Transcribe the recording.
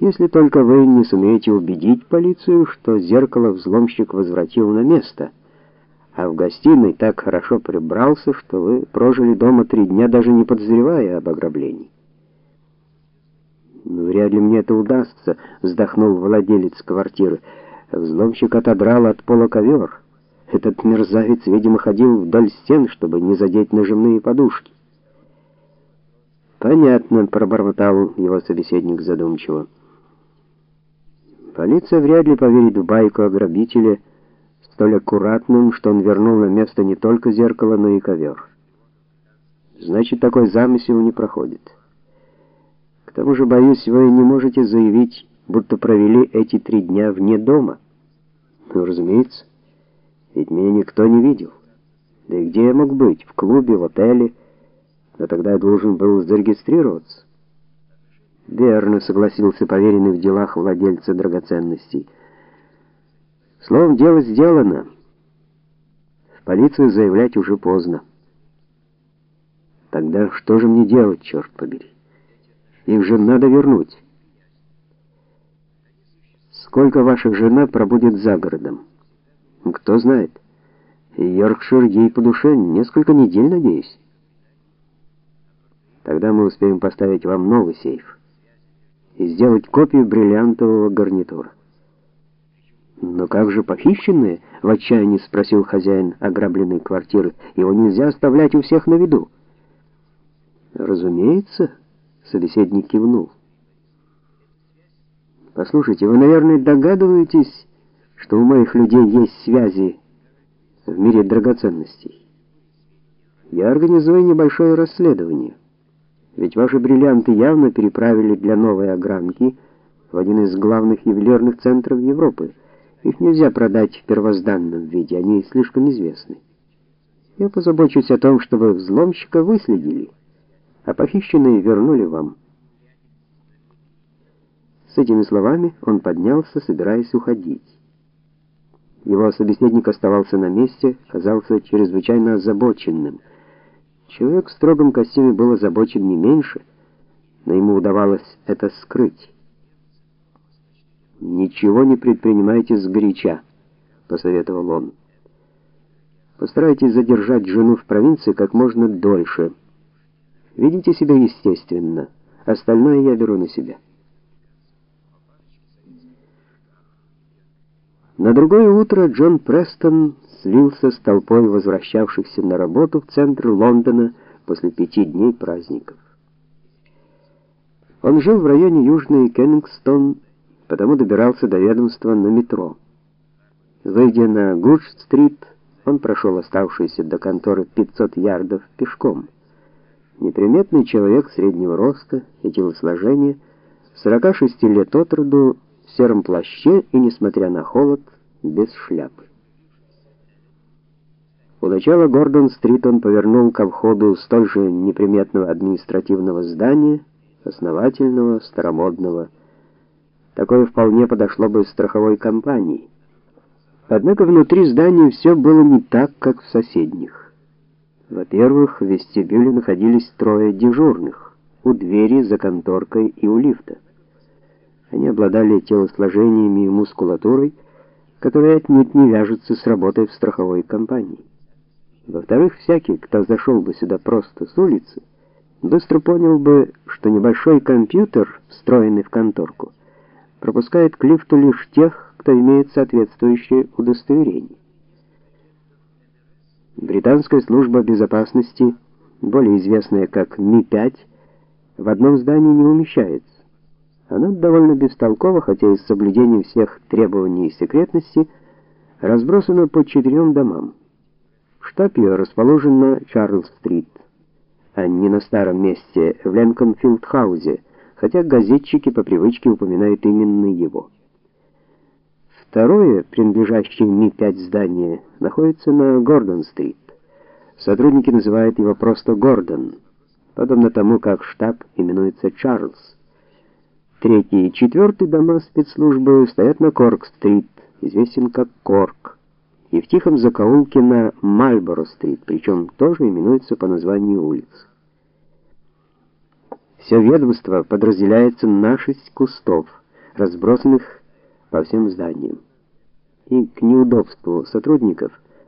если только вы не сумеете убедить полицию, что зеркало взломщик возвратил на место, а в гостиной так хорошо прибрался, что вы прожили дома три дня, даже не подозревая об ограблении. «Ну, вряд ли мне это удастся», — вздохнул владелец квартиры. Взломщик отодрал от пола ковер. Этот мерзавец, видимо, ходил вдоль стен, чтобы не задеть нажимные подушки. Понятно, пробормотал его собеседник задумчиво. Полиция вряд ли поверит в байку о грабителе столь аккуратным, что он вернул на место не только зеркало, но и ковер. Значит, такой замысел не проходит. К тому же, боюсь, вы не можете заявить, будто провели эти три дня вне дома. Ну, разумеется, ведь меня никто не видел. Да и где я мог быть? В клубе, в отеле? Но тогда я должен был зарегистрироваться. Верно, согласился поверенный в делах владельца драгоценностей. Словом, дело сделано. В полицию заявлять уже поздно. Тогда что же мне делать, черт побери? Их же надо вернуть. Сколько ваша жена пробудет за городом? Кто знает. Йоркшир ей по душе несколько недель, надеюсь. Тогда мы успеем поставить вам новый сейф и сделать копию бриллиантового гарнитура. Но как же похищенные? в отчаянии спросил хозяин ограбленной квартиры. Его нельзя оставлять у всех на виду. Разумеется, собеседник кивнул. Послушайте, вы, наверное, догадываетесь, что у моих людей есть связи в мире драгоценностей. Я организую небольшое расследование. Ведь ваши бриллианты явно переправили для новой огранки в один из главных ювелирных центров Европы. Их нельзя продать в первозданном виде, они слишком известны. Я позабочусь о том, чтобы взломщика выследили, а похищенные вернули вам. С этими словами он поднялся, собираясь уходить. Его собеседник оставался на месте, казался чрезвычайно озабоченным — Человек в строгом костюме был озабочен не меньше, но ему удавалось это скрыть. «Ничего не предпринимайте сгоряча», — посоветовал он. «Постарайтесь задержать жену в провинции как можно дольше. Ведите себя естественно, остальное я беру на себя». На другое утро Джон Престон слился с толпой возвращавшихся на работу в центр Лондона после пяти дней праздников. Он жил в районе Южный Кеннингстон, потому добирался до ведомства на метро. Выйдя на Гудж-стрит, он прошел оставшиеся до конторы 500 ярдов пешком. Неприметный человек среднего роста и телосложения, 46 лет от роду, в сером плаще и, несмотря на холод, без шляпы. У начала Гордон-стрит он повернул ко входу столь же неприметного административного здания, основательного, старомодного. Такое вполне подошло бы страховой компании. Однако внутри здания все было не так, как в соседних. Во-первых, в вестибюле находились трое дежурных, у двери, за конторкой и у лифта. Они обладали телосложениями и мускулатурой, которые отнюдь не вяжутся с работой в страховой компании. Во-вторых, всякий, кто зашел бы сюда просто с улицы, быстро понял бы, что небольшой компьютер, встроенный в конторку, пропускает к лифту лишь тех, кто имеет соответствующее удостоверение. Британская служба безопасности, более известная как Ми-5, в одном здании не умещается. Она довольно бестолкова, хотя и с соблюдением всех требований секретности, разбросана по четырем домам. Штаб ее расположен на Чарльз-стрит, а не на старом месте в Леконфилд-хаузе, хотя газетчики по привычке упоминают именно его. Второе, принадлежащее Ми-5 здание, находится на Гордон-стрит. Сотрудники называют его просто Гордон, подобно тому, как штаб именуется Чарльз. Третий и четвертый дома спецслужбы стоят на Корк-стрит, известен как Корк и в тихом закоулке на Мальборо-стрит, причем тоже именуется по названию улиц. Все ведомство подразделяется на шесть кустов – разбросанных по всем зданиям. И к неудобству сотрудников